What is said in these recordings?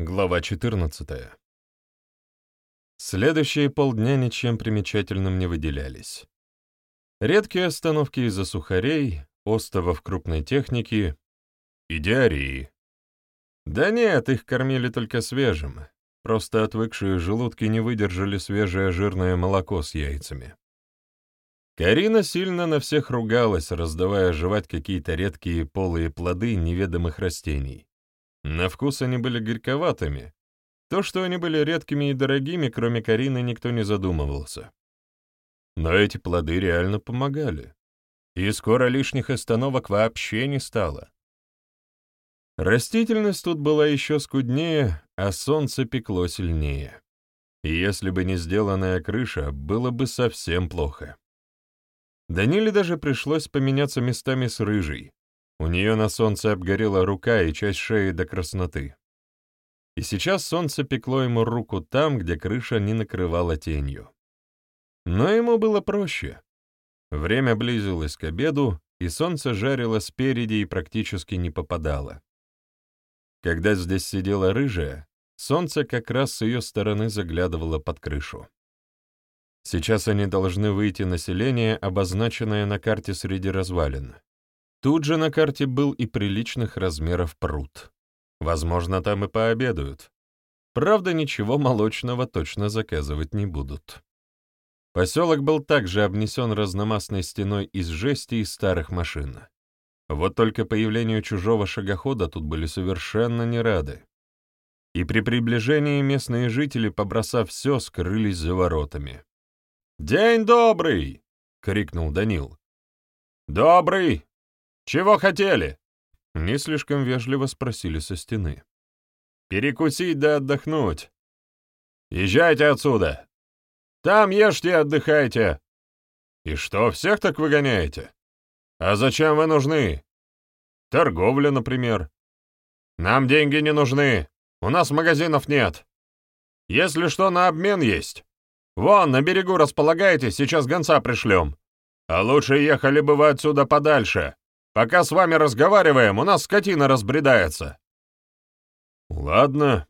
Глава 14. Следующие полдня ничем примечательным не выделялись. Редкие остановки из-за сухарей, остовов крупной техники и диареи. Да нет, их кормили только свежим, просто отвыкшие желудки не выдержали свежее жирное молоко с яйцами. Карина сильно на всех ругалась, раздавая жевать какие-то редкие полые плоды неведомых растений. На вкус они были горьковатыми. То, что они были редкими и дорогими, кроме Карины, никто не задумывался. Но эти плоды реально помогали. И скоро лишних остановок вообще не стало. Растительность тут была еще скуднее, а солнце пекло сильнее. И если бы не сделанная крыша, было бы совсем плохо. Даниле даже пришлось поменяться местами с рыжей, у нее на солнце обгорела рука и часть шеи до красноты. И сейчас солнце пекло ему руку там, где крыша не накрывала тенью. Но ему было проще. Время близилось к обеду, и солнце жарило спереди и практически не попадало. Когда здесь сидела рыжая, солнце как раз с ее стороны заглядывало под крышу. Сейчас они должны выйти на селение, обозначенное на карте среди развалин. Тут же на карте был и приличных размеров пруд. Возможно, там и пообедают. Правда, ничего молочного точно заказывать не будут. Поселок был также обнесен разномастной стеной из жести и старых машин. Вот только появлению чужого шагохода тут были совершенно не рады. И при приближении местные жители, побросав все, скрылись за воротами. «День добрый!» — крикнул Данил. «Добрый!» «Чего хотели?» — не слишком вежливо спросили со стены. «Перекусить да отдохнуть. Езжайте отсюда. Там ешьте и отдыхайте. И что, всех так выгоняете? А зачем вы нужны? Торговля, например. Нам деньги не нужны, у нас магазинов нет. Если что, на обмен есть. Вон, на берегу располагаете, сейчас гонца пришлем. А лучше ехали бы вы отсюда подальше. Пока с вами разговариваем, у нас скотина разбредается». «Ладно.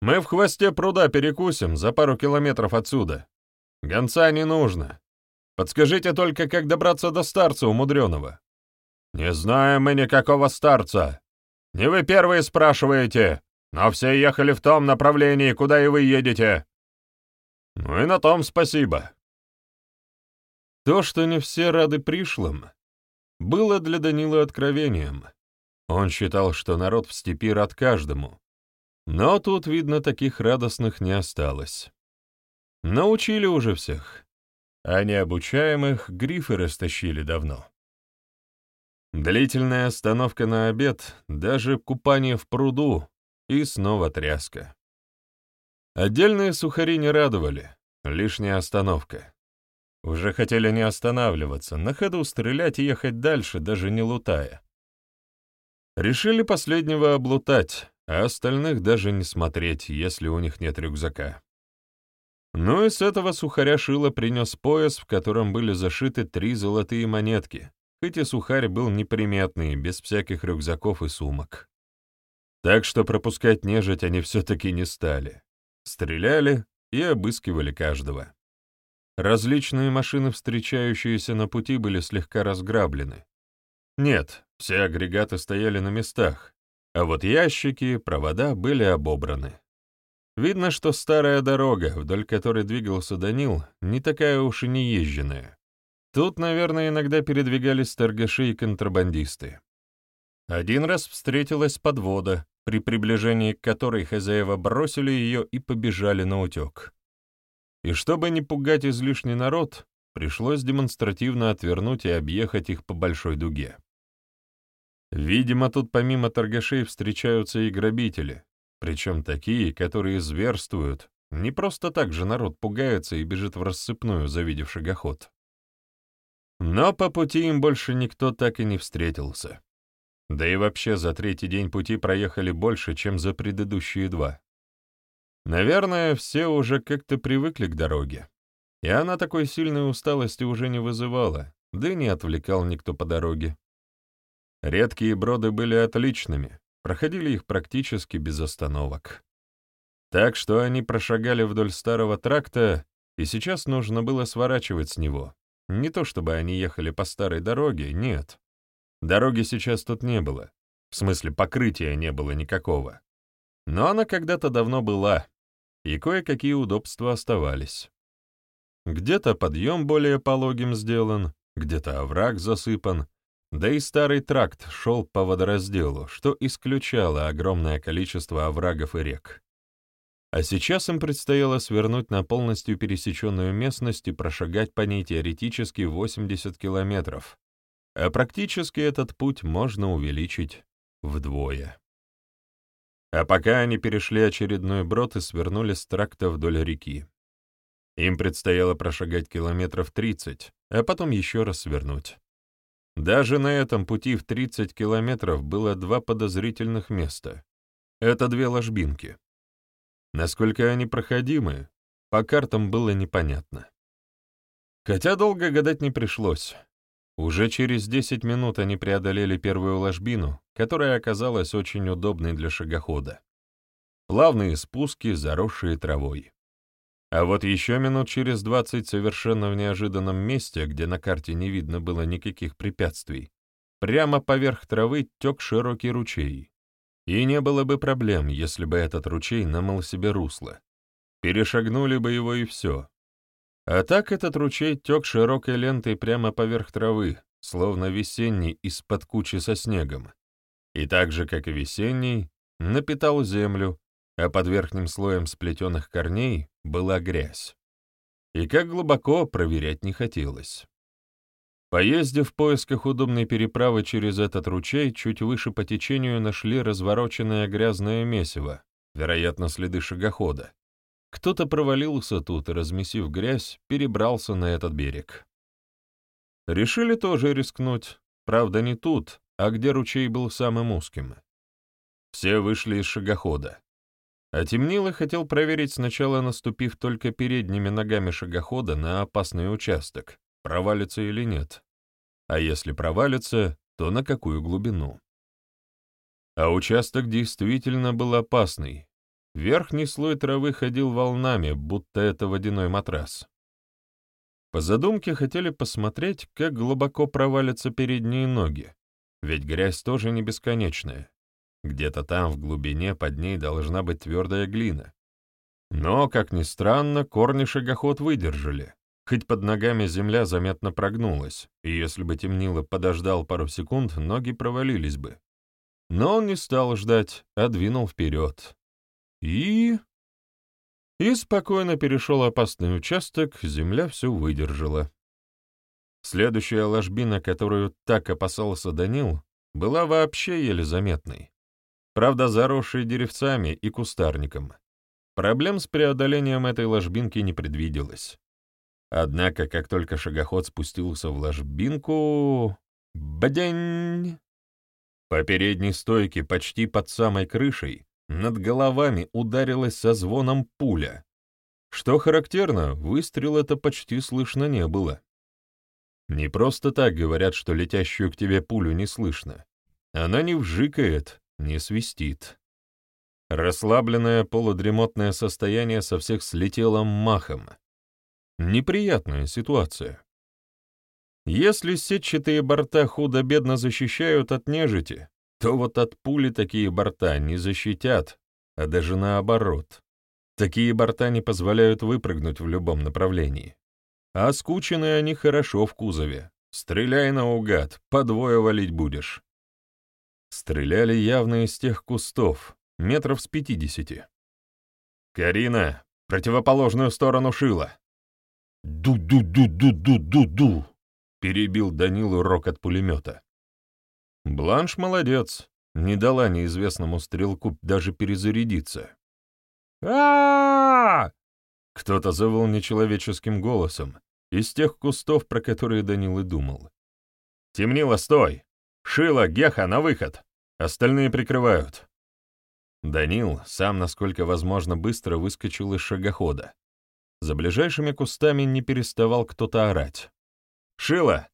Мы в хвосте пруда перекусим за пару километров отсюда. Гонца не нужно. Подскажите только, как добраться до старца умудренного». «Не знаем мы никакого старца. Не вы первые спрашиваете, но все ехали в том направлении, куда и вы едете». «Ну и на том спасибо». То, что не все рады пришлым, было для Данила откровением. Он считал, что народ в степи рад каждому. Но тут, видно, таких радостных не осталось. Научили уже всех, а необучаемых грифы растащили давно. Длительная остановка на обед, даже купание в пруду и снова тряска. Отдельные сухари не радовали, лишняя остановка. Уже хотели не останавливаться, на ходу стрелять и ехать дальше, даже не лутая. Решили последнего облутать, а остальных даже не смотреть, если у них нет рюкзака. Ну и с этого сухаря Шила принес пояс, в котором были зашиты три золотые монетки, хоть и сухарь был неприметный, без всяких рюкзаков и сумок. Так что пропускать нежить они все-таки не стали. Стреляли и обыскивали каждого. Различные машины, встречающиеся на пути, были слегка разграблены. Нет, все агрегаты стояли на местах, а вот ящики, провода были обобраны. Видно, что старая дорога, вдоль которой двигался Данил, не такая уж и неезженная. Тут, наверное, иногда передвигались торгаши и контрабандисты. Один раз встретилась подвода, при приближении к которой хозяева бросили ее и побежали на утек. И чтобы не пугать излишний народ, пришлось демонстративно отвернуть и объехать их по большой дуге. Видимо, тут помимо торгашей встречаются и грабители, причем такие, которые зверствуют, не просто так же народ пугается и бежит в рассыпную, завидев шагоход. Но по пути им больше никто так и не встретился. Да и вообще за третий день пути проехали больше, чем за предыдущие два. Наверное, все уже как-то привыкли к дороге. И она такой сильной усталости уже не вызывала, да и не отвлекал никто по дороге. Редкие броды были отличными, проходили их практически без остановок. Так что они прошагали вдоль старого тракта, и сейчас нужно было сворачивать с него. Не то чтобы они ехали по старой дороге, нет. Дороги сейчас тут не было. В смысле, покрытия не было никакого. Но она когда-то давно была, и кое-какие удобства оставались. Где-то подъем более пологим сделан, где-то овраг засыпан, да и старый тракт шел по водоразделу, что исключало огромное количество оврагов и рек. А сейчас им предстояло свернуть на полностью пересеченную местность и прошагать по ней теоретически 80 километров, а практически этот путь можно увеличить вдвое. А пока они перешли очередной брод и свернули с тракта вдоль реки. Им предстояло прошагать километров 30, а потом еще раз свернуть. Даже на этом пути в 30 километров было два подозрительных места. Это две ложбинки. Насколько они проходимы, по картам было непонятно. Хотя долго гадать не пришлось. Уже через 10 минут они преодолели первую ложбину, которая оказалась очень удобной для шагохода. Плавные спуски, заросшие травой. А вот еще минут через 20 совершенно в неожиданном месте, где на карте не видно было никаких препятствий, прямо поверх травы тек широкий ручей. И не было бы проблем, если бы этот ручей намыл себе русло. Перешагнули бы его и все. А так этот ручей тек широкой лентой прямо поверх травы, словно весенний из-под кучи со снегом. И так же, как и весенний, напитал землю, а под верхним слоем сплетенных корней была грязь. И как глубоко проверять не хотелось. Поездив в поисках удобной переправы через этот ручей, чуть выше по течению нашли развороченное грязное месиво, вероятно, следы шагохода. Кто-то провалился тут и, размесив грязь, перебрался на этот берег. Решили тоже рискнуть, правда, не тут, а где ручей был самым узким. Все вышли из шагохода. А Темнило хотел проверить сначала, наступив только передними ногами шагохода на опасный участок, провалится или нет. А если провалится, то на какую глубину. А участок действительно был опасный. Верхний слой травы ходил волнами, будто это водяной матрас. По задумке хотели посмотреть, как глубоко провалятся передние ноги, ведь грязь тоже не бесконечная. Где-то там, в глубине, под ней должна быть твердая глина. Но, как ни странно, корни шагоход выдержали, Хоть под ногами земля заметно прогнулась, и если бы темнило подождал пару секунд, ноги провалились бы. Но он не стал ждать, а двинул вперед. И... И спокойно перешел опасный участок, земля все выдержала. Следующая ложбина, которую так опасался Данил, была вообще еле заметной. Правда, заросшей деревцами и кустарником. Проблем с преодолением этой ложбинки не предвиделось. Однако, как только шагоход спустился в ложбинку... Бадянь! По передней стойке, почти под самой крышей, над головами ударилась со звоном пуля. Что характерно, выстрел это почти слышно не было. Не просто так говорят, что летящую к тебе пулю не слышно. Она не вжикает, не свистит. Расслабленное полудремотное состояние со всех слетело махом. Неприятная ситуация. Если сетчатые борта худо-бедно защищают от нежити, то вот от пули такие борта не защитят, а даже наоборот. Такие борта не позволяют выпрыгнуть в любом направлении. А скучены они хорошо в кузове. Стреляй наугад, по двое валить будешь. Стреляли явно из тех кустов, метров с пятидесяти. «Карина, противоположную сторону шила!» «Ду-ду-ду-ду-ду-ду-ду!» — перебил Данилу рок от пулемета. Бланш молодец, не дала неизвестному стрелку даже перезарядиться. а Кто-то завыл нечеловеческим голосом, из тех кустов, про которые Данил и думал. «Темнило, стой! Шила, Геха, на выход! Остальные прикрывают!» Данил, сам насколько возможно быстро выскочил из шагохода. За ближайшими кустами не переставал кто-то орать. «Шила!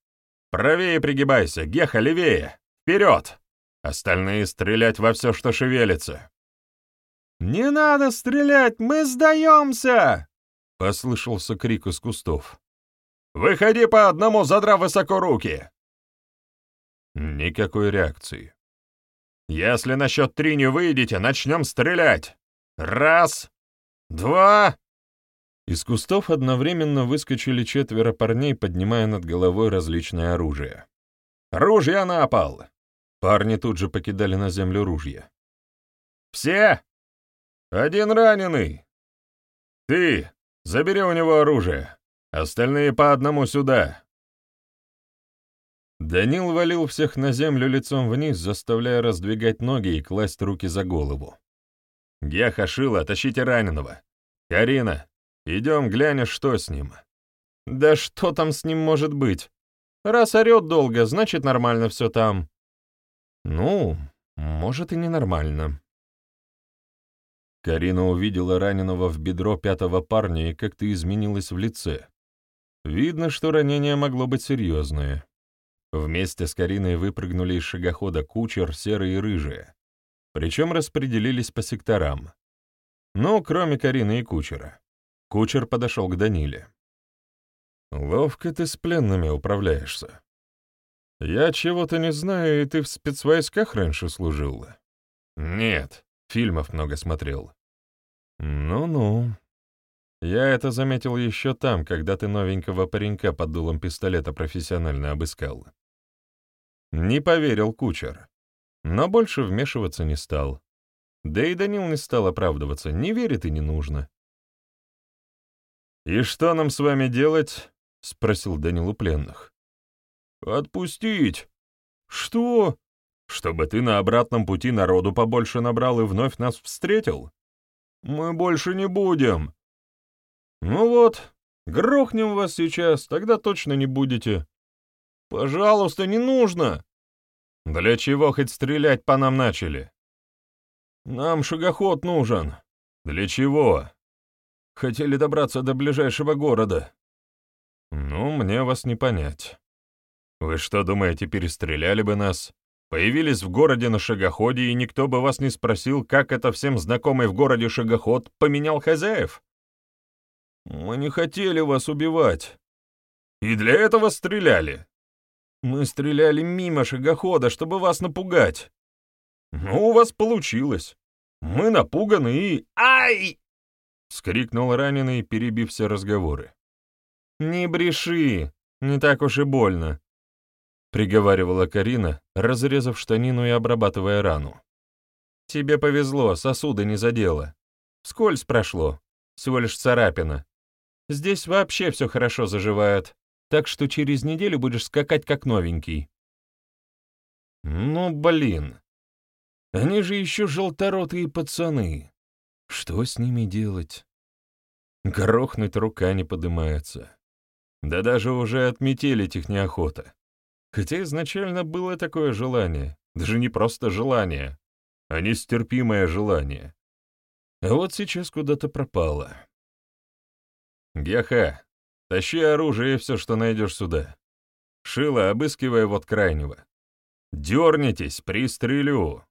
Правее пригибайся! Геха, левее! Вперед!» Остальные стрелять во все, что шевелится!» «Не надо стрелять! Мы сдаемся!» — послышался крик из кустов. «Выходи по одному, задрав высоко руки!» Никакой реакции. «Если на счет три не выйдете, начнем стрелять! Раз, два...» Из кустов одновременно выскочили четверо парней, поднимая над головой различное оружие. «Ружья на пол!» Парни тут же покидали на землю ружья. «Все? Один раненый. Ты, забери у него оружие. Остальные по одному сюда». Данил валил всех на землю лицом вниз, заставляя раздвигать ноги и класть руки за голову. «Геха, Шила, тащите раненого. Карина, идем глянешь, что с ним». «Да что там с ним может быть? Раз орет долго, значит, нормально все там». «Ну, может и ненормально». Карина увидела раненого в бедро пятого парня и как-то изменилась в лице. Видно, что ранение могло быть серьезное. Вместе с Кариной выпрыгнули из шагохода кучер, серые и рыжие. Причем распределились по секторам. Ну, кроме Карины и кучера. Кучер подошел к Даниле. «Ловко ты с пленными управляешься. Я чего-то не знаю, и ты в спецвойсках раньше служил?» «Нет, фильмов много смотрел». «Ну-ну. Я это заметил еще там, когда ты новенького паренька под дулом пистолета профессионально обыскал. Не поверил кучер, но больше вмешиваться не стал. Да и Данил не стал оправдываться, не верит и не нужно. «И что нам с вами делать?» — спросил Данил у пленных. «Отпустить!» «Что?» «Чтобы ты на обратном пути народу побольше набрал и вновь нас встретил?» «Мы больше не будем!» «Ну вот, грохнем вас сейчас, тогда точно не будете. «Пожалуйста, не нужно!» «Для чего хоть стрелять по нам начали?» «Нам шагоход нужен». «Для чего?» «Хотели добраться до ближайшего города». «Ну, мне вас не понять. Вы что, думаете, перестреляли бы нас? Появились в городе на шагоходе, и никто бы вас не спросил, как это всем знакомый в городе шагоход поменял хозяев?» «Мы не хотели вас убивать». «И для этого стреляли?» Мы стреляли мимо шагохода, чтобы вас напугать. Ну, у вас получилось. Мы напуганы и... Ай! Скрикнул раненый, перебив все разговоры. «Не бреши, не так уж и больно», — приговаривала Карина, разрезав штанину и обрабатывая рану. «Тебе повезло, сосуды не задело. Скользь прошло, всего лишь царапина. Здесь вообще все хорошо заживает так что через неделю будешь скакать как новенький». «Ну, блин, они же еще желторотые пацаны. Что с ними делать?» Грохнуть рука не подымается. Да даже уже отметили их неохота. Хотя изначально было такое желание, даже не просто желание, а нестерпимое желание. А вот сейчас куда-то пропало. «Геха, Тащи оружие и все, что найдешь сюда. Шила, обыскивая вот крайнего. Дернитесь, пристрелю.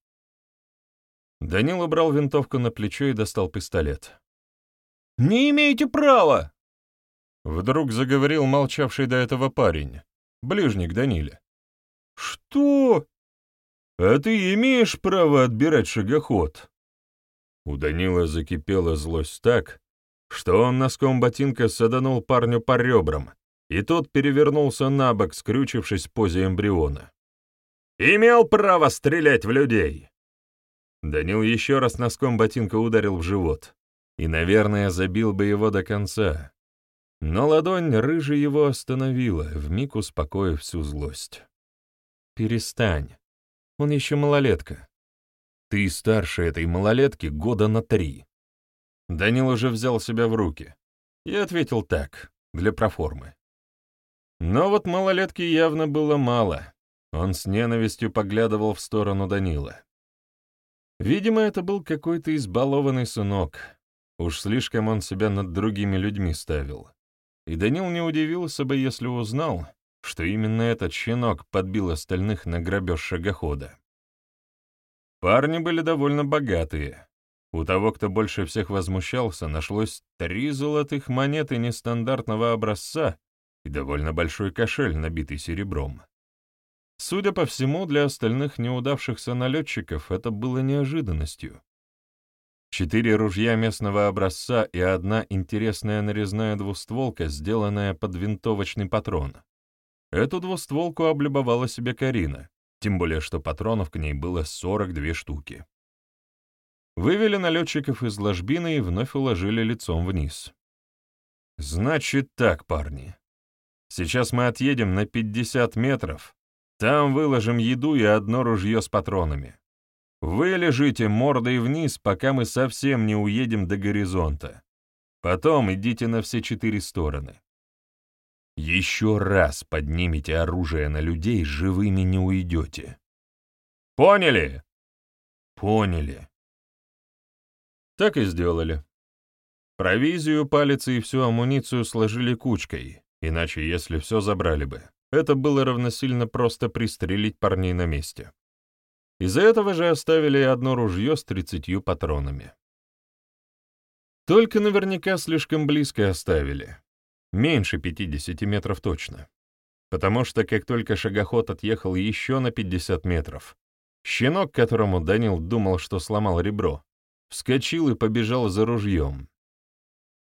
Данил убрал винтовку на плечо и достал пистолет. «Не имеете права!» Вдруг заговорил молчавший до этого парень, ближник Даниле. «Что? А ты имеешь право отбирать шагоход?» У Данила закипела злость так, что он носком ботинка саданул парню по ребрам, и тот перевернулся на бок, скрючившись в позе эмбриона. «Имел право стрелять в людей!» Данил еще раз носком ботинка ударил в живот, и, наверное, забил бы его до конца. Но ладонь рыжий его остановила, вмиг успокоив всю злость. «Перестань. Он еще малолетка. Ты старше этой малолетки года на три. Данил уже взял себя в руки и ответил так, для проформы. Но вот малолетки явно было мало. Он с ненавистью поглядывал в сторону Данила. Видимо, это был какой-то избалованный сынок. Уж слишком он себя над другими людьми ставил. И Данил не удивился бы, если узнал, что именно этот щенок подбил остальных на грабеж шагохода. Парни были довольно богатые. У того, кто больше всех возмущался, нашлось три золотых монеты нестандартного образца и довольно большой кошель, набитый серебром. Судя по всему, для остальных неудавшихся налетчиков это было неожиданностью. Четыре ружья местного образца и одна интересная нарезная двустволка, сделанная под винтовочный патрон. Эту двустволку облюбовала себе Карина, тем более что патронов к ней было 42 штуки. Вывели налетчиков из ложбины и вновь уложили лицом вниз. «Значит так, парни. Сейчас мы отъедем на 50 метров, там выложим еду и одно ружье с патронами. Вы лежите мордой вниз, пока мы совсем не уедем до горизонта. Потом идите на все четыре стороны. Еще раз поднимите оружие на людей, живыми не уйдете. Поняли? Поняли. Так и сделали. Провизию, палицы и всю амуницию сложили кучкой, иначе если все забрали бы, это было равносильно просто пристрелить парней на месте. Из-за этого же оставили одно ружье с тридцатью патронами. Только наверняка слишком близко оставили. Меньше 50 метров точно. Потому что как только шагоход отъехал еще на 50 метров, щенок, которому Данил думал, что сломал ребро, вскочил и побежал за ружьем.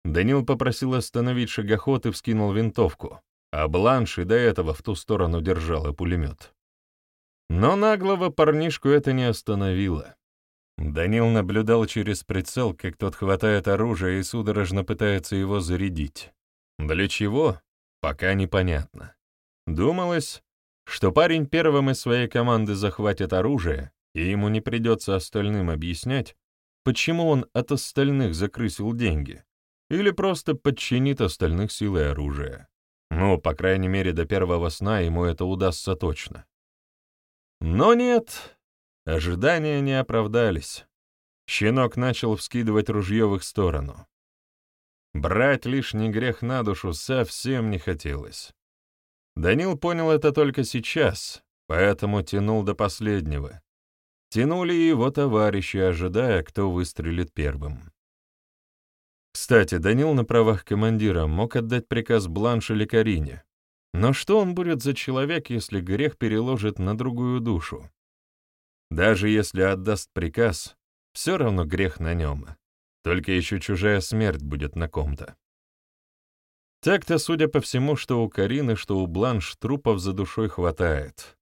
Данил попросил остановить шагоход и вскинул винтовку, а Бланш и до этого в ту сторону держала пулемет. Но наглого парнишку это не остановило. Данил наблюдал через прицел, как тот хватает оружие и судорожно пытается его зарядить. Для чего? Пока непонятно. Думалось, что парень первым из своей команды захватит оружие, и ему не придется остальным объяснять, почему он от остальных закрысил деньги, или просто подчинит остальных силой оружия. Ну, по крайней мере, до первого сна ему это удастся точно. Но нет, ожидания не оправдались. Щенок начал вскидывать ружье в их сторону. Брать лишний грех на душу совсем не хотелось. Данил понял это только сейчас, поэтому тянул до последнего. Тянули его товарищи, ожидая, кто выстрелит первым. Кстати, Данил на правах командира мог отдать приказ Бланш или Карине, но что он будет за человек, если грех переложит на другую душу? Даже если отдаст приказ, все равно грех на нем. Только еще чужая смерть будет на ком-то. Так-то, судя по всему, что у Карины, что у Бланш трупов за душой хватает.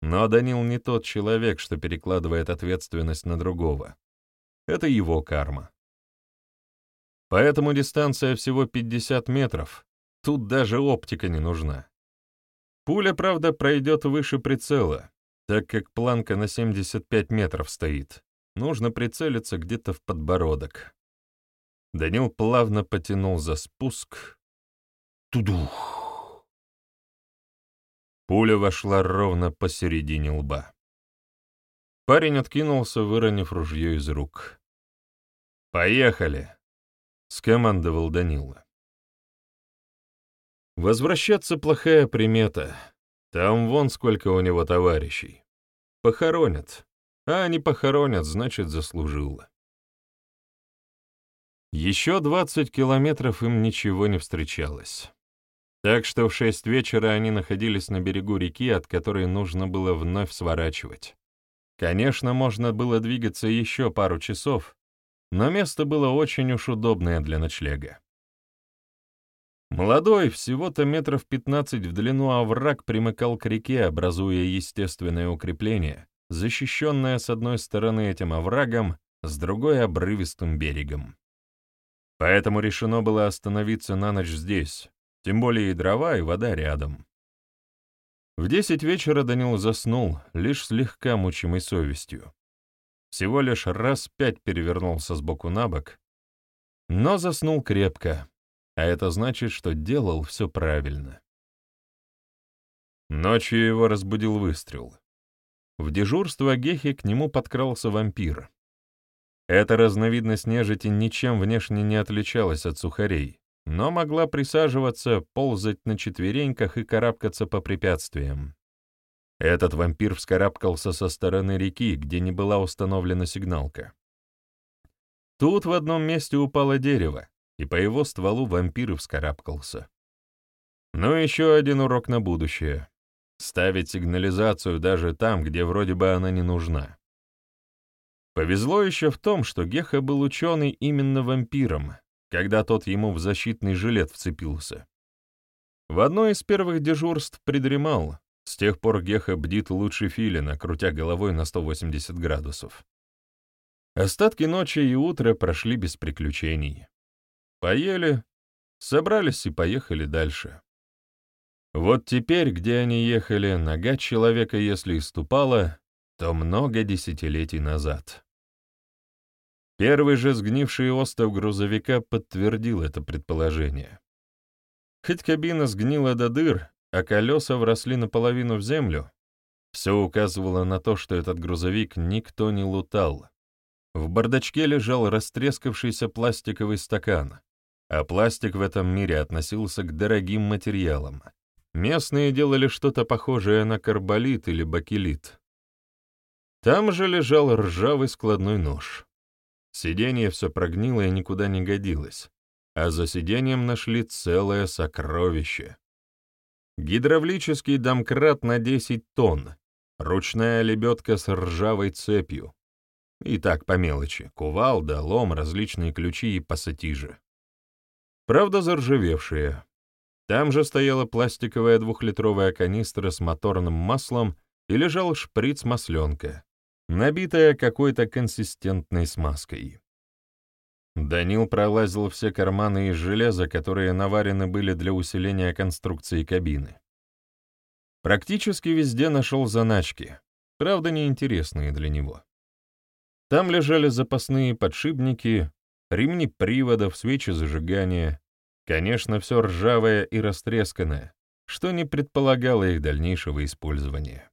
Но Данил не тот человек, что перекладывает ответственность на другого. Это его карма. Поэтому дистанция всего 50 метров, Тут даже оптика не нужна. Пуля, правда, пройдет выше прицела, так как планка на 75 метров стоит. Нужно прицелиться где-то в подбородок. Данил плавно потянул за спуск. Тудух! Пуля вошла ровно посередине лба. Парень откинулся, выронив ружье из рук. «Поехали!» — скомандовал Данила. Возвращаться плохая примета. Там вон сколько у него товарищей. Похоронят. А они похоронят, значит, заслужил. Еще двадцать километров им ничего не встречалось. Так что в шесть вечера они находились на берегу реки, от которой нужно было вновь сворачивать. Конечно, можно было двигаться еще пару часов, но место было очень уж удобное для ночлега. Молодой, всего-то метров пятнадцать в длину овраг примыкал к реке, образуя естественное укрепление, защищенное с одной стороны этим оврагом, с другой — обрывистым берегом. Поэтому решено было остановиться на ночь здесь, тем более и дрова, и вода рядом. В десять вечера Данил заснул, лишь слегка мучимой совестью. Всего лишь раз пять перевернулся с боку на бок, но заснул крепко, а это значит, что делал все правильно. Ночью его разбудил выстрел. В дежурство Гехи к нему подкрался вампир. Эта разновидность нежити ничем внешне не отличалась от сухарей, но могла присаживаться, ползать на четвереньках и карабкаться по препятствиям. Этот вампир вскарабкался со стороны реки, где не была установлена сигналка. Тут в одном месте упало дерево, и по его стволу вампир и вскарабкался. Но еще один урок на будущее — ставить сигнализацию даже там, где вроде бы она не нужна. Повезло еще в том, что Геха был ученый именно вампиром, когда тот ему в защитный жилет вцепился. В одно из первых дежурств придремал, с тех пор Геха бдит лучше Филина, крутя головой на 180 градусов. Остатки ночи и утра прошли без приключений. Поели, собрались и поехали дальше. Вот теперь, где они ехали, нога человека, если и ступала, то много десятилетий назад. Первый же сгнивший остов грузовика подтвердил это предположение. Хоть кабина сгнила до дыр, а колеса вросли наполовину в землю, все указывало на то, что этот грузовик никто не лутал. В бардачке лежал растрескавшийся пластиковый стакан, а пластик в этом мире относился к дорогим материалам. Местные делали что-то похожее на карболит или бакелит. Там же лежал ржавый складной нож. Сиденье все прогнило и никуда не годилось, а за сиденьем нашли целое сокровище. Гидравлический домкрат на 10 тонн, ручная лебедка с ржавой цепью. И так по мелочи, кувалда, лом, различные ключи и пассатижи. Правда, заржавевшие. Там же стояла пластиковая двухлитровая канистра с моторным маслом и лежал шприц-масленка набитая какой-то консистентной смазкой. Данил пролазил все карманы из железа, которые наварены были для усиления конструкции кабины. Практически везде нашел заначки, правда, неинтересные для него. Там лежали запасные подшипники, ремни приводов, свечи зажигания, конечно, все ржавое и растресканное, что не предполагало их дальнейшего использования.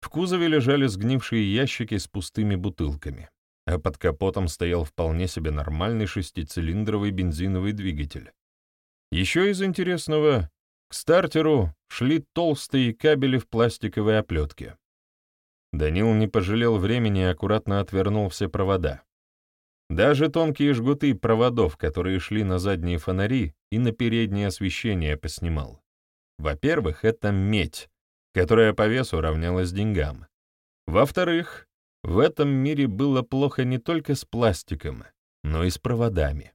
В кузове лежали сгнившие ящики с пустыми бутылками, а под капотом стоял вполне себе нормальный шестицилиндровый бензиновый двигатель. Еще из интересного, к стартеру шли толстые кабели в пластиковой оплетке. Данил не пожалел времени и аккуратно отвернул все провода. Даже тонкие жгуты проводов, которые шли на задние фонари и на переднее освещение, поснимал. Во-первых, это медь, которая по весу равнялась деньгам. Во-вторых, в этом мире было плохо не только с пластиком, но и с проводами.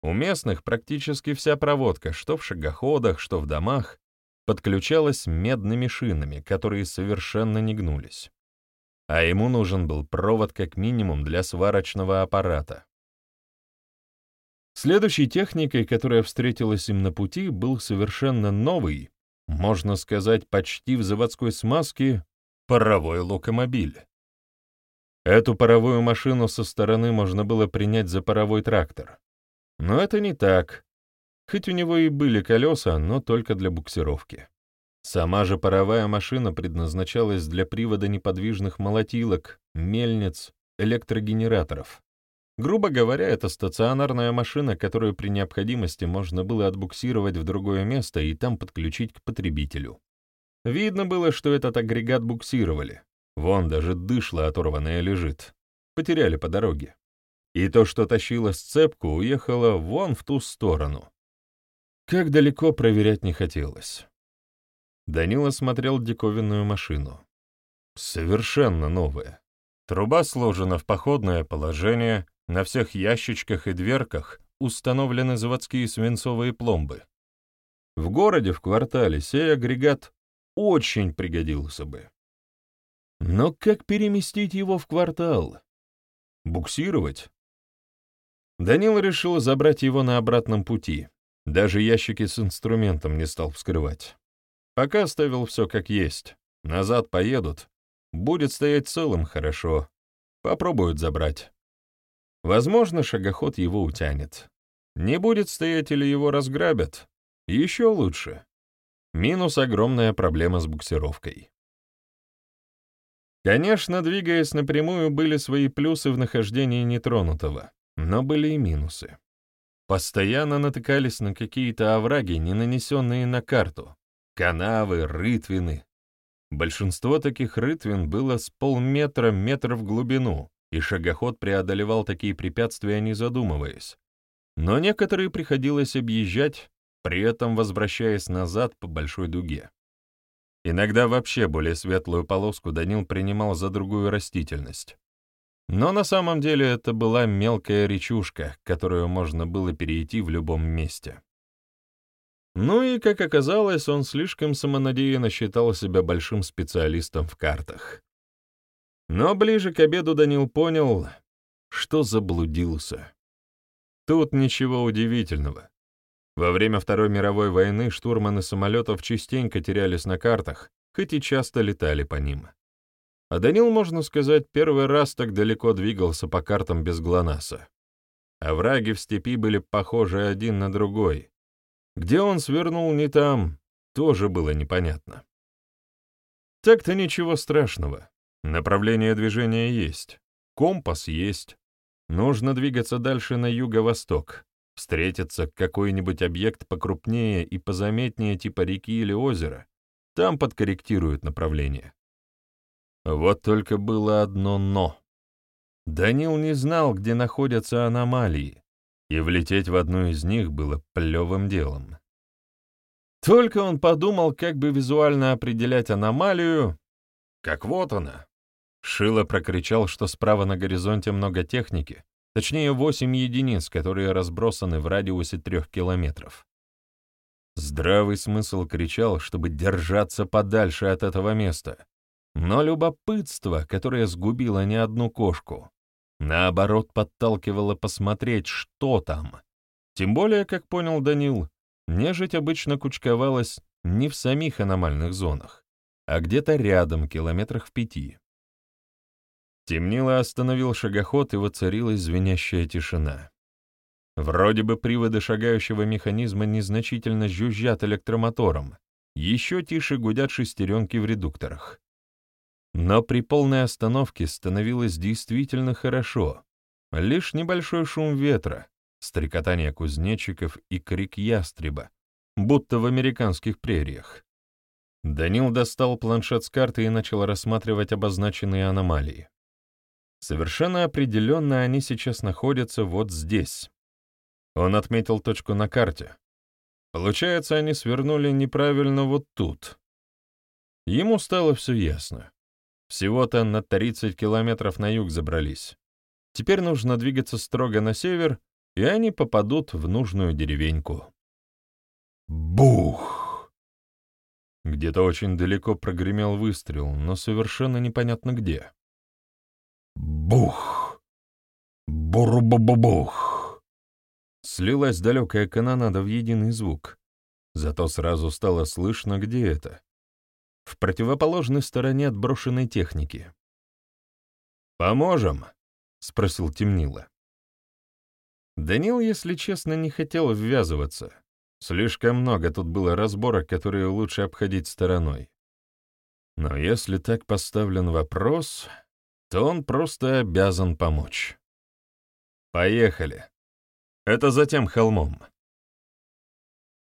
У местных практически вся проводка, что в шагоходах, что в домах, подключалась медными шинами, которые совершенно не гнулись. А ему нужен был провод как минимум для сварочного аппарата. Следующей техникой, которая встретилась им на пути, был совершенно новый, можно сказать, почти в заводской смазке, паровой локомобиль. Эту паровую машину со стороны можно было принять за паровой трактор. Но это не так. Хоть у него и были колеса, но только для буксировки. Сама же паровая машина предназначалась для привода неподвижных молотилок, мельниц, электрогенераторов. Грубо говоря, это стационарная машина, которую при необходимости можно было отбуксировать в другое место и там подключить к потребителю. Видно было, что этот агрегат буксировали. Вон даже дышло оторванное лежит. Потеряли по дороге. И то, что тащило сцепку, уехало вон в ту сторону. Как далеко проверять не хотелось. Данила смотрел диковинную машину. Совершенно новая. Труба сложена в походное положение, на всех ящичках и дверках установлены заводские свинцовые пломбы. В городе, в квартале, сей агрегат очень пригодился бы. Но как переместить его в квартал? Буксировать? Данил решил забрать его на обратном пути. Даже ящики с инструментом не стал вскрывать. Пока оставил все как есть. Назад поедут. Будет стоять целым хорошо. Попробуют забрать. Возможно, шагоход его утянет. Не будет стоять или его разграбят. Еще лучше. Минус огромная проблема с буксировкой. Конечно, двигаясь напрямую, были свои плюсы в нахождении нетронутого, но были и минусы. Постоянно натыкались на какие-то овраги, не нанесенные на карту, канавы, рытвины. Большинство таких рытвин было с полметра метра в глубину, и шагоход преодолевал такие препятствия, не задумываясь. Но некоторые приходилось объезжать, при этом возвращаясь назад по большой дуге. Иногда вообще более светлую полоску Данил принимал за другую растительность. Но на самом деле это была мелкая речушка, которую можно было перейти в любом месте. Ну и, как оказалось, он слишком самонадеянно считал себя большим специалистом в картах. Но ближе к обеду Данил понял, что заблудился. Тут ничего удивительного. Во время Второй мировой войны штурманы самолетов частенько терялись на картах, хоть и часто летали по ним. А Данил, можно сказать, первый раз так далеко двигался по картам без ГЛОНАССа. А враги в степи были похожи один на другой. Где он свернул не там, тоже было непонятно. Так-то ничего страшного. Направление движения есть, компас есть. Нужно двигаться дальше на юго-восток, встретится какой-нибудь объект покрупнее и позаметнее типа реки или озера, там подкорректируют направление. Вот только было одно «но». Данил не знал, где находятся аномалии, и влететь в одну из них было плевым делом. Только он подумал, как бы визуально определять аномалию, как вот она. Шило прокричал, что справа на горизонте много техники, точнее восемь единиц, которые разбросаны в радиусе трех километров. Здравый смысл кричал, чтобы держаться подальше от этого места, но любопытство, которое сгубило не одну кошку, наоборот подталкивало посмотреть, что там. Тем более, как понял Данил, нежить обычно кучковалась не в самих аномальных зонах, а где-то рядом, километрах в пяти. Темнило остановил шагоход, и воцарилась звенящая тишина. Вроде бы приводы шагающего механизма незначительно жужжат электромотором, еще тише гудят шестеренки в редукторах. Но при полной остановке становилось действительно хорошо. Лишь небольшой шум ветра, стрекотание кузнечиков и крик ястреба, будто в американских прериях. Данил достал планшет с карты и начал рассматривать обозначенные аномалии. Совершенно определенно они сейчас находятся вот здесь. Он отметил точку на карте. Получается, они свернули неправильно вот тут. Ему стало все ясно. Всего-то на 30 километров на юг забрались. Теперь нужно двигаться строго на север, и они попадут в нужную деревеньку. Бух! Где-то очень далеко прогремел выстрел, но совершенно непонятно где. Бух! Буру-бу-бу-бух! Слилась далекая канонада в единый звук. Зато сразу стало слышно, где это в противоположной стороне отброшенной техники. «Поможем?» — спросил Темнило. Данил, если честно, не хотел ввязываться. Слишком много тут было разборок, которые лучше обходить стороной. Но если так поставлен вопрос, то он просто обязан помочь. «Поехали. Это за тем холмом».